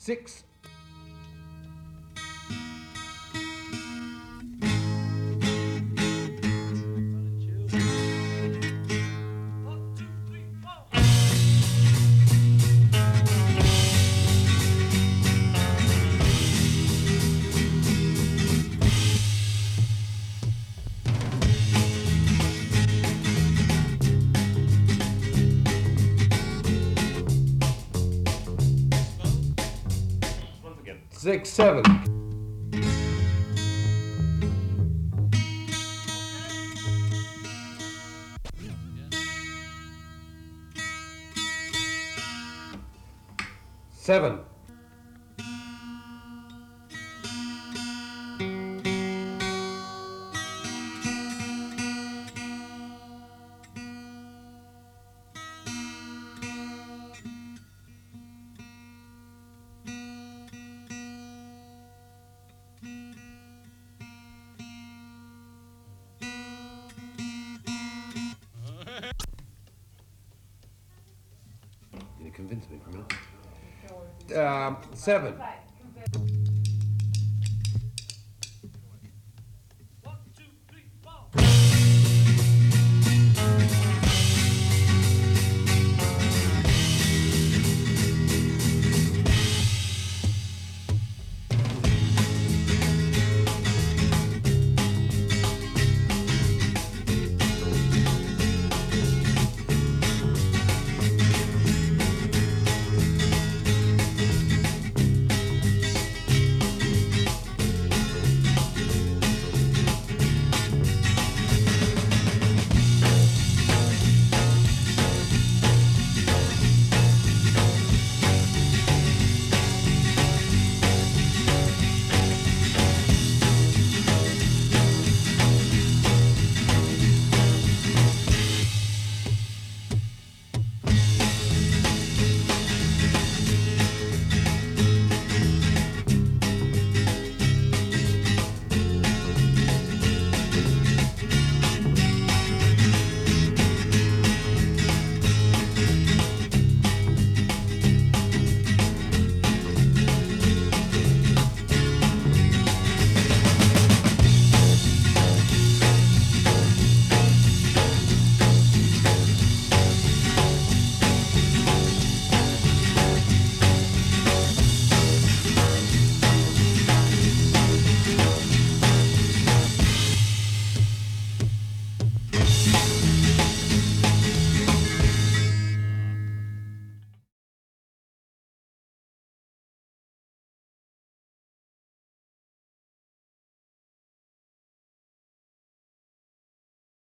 Six. Six, seven. Seven. Convince me. Um, seven.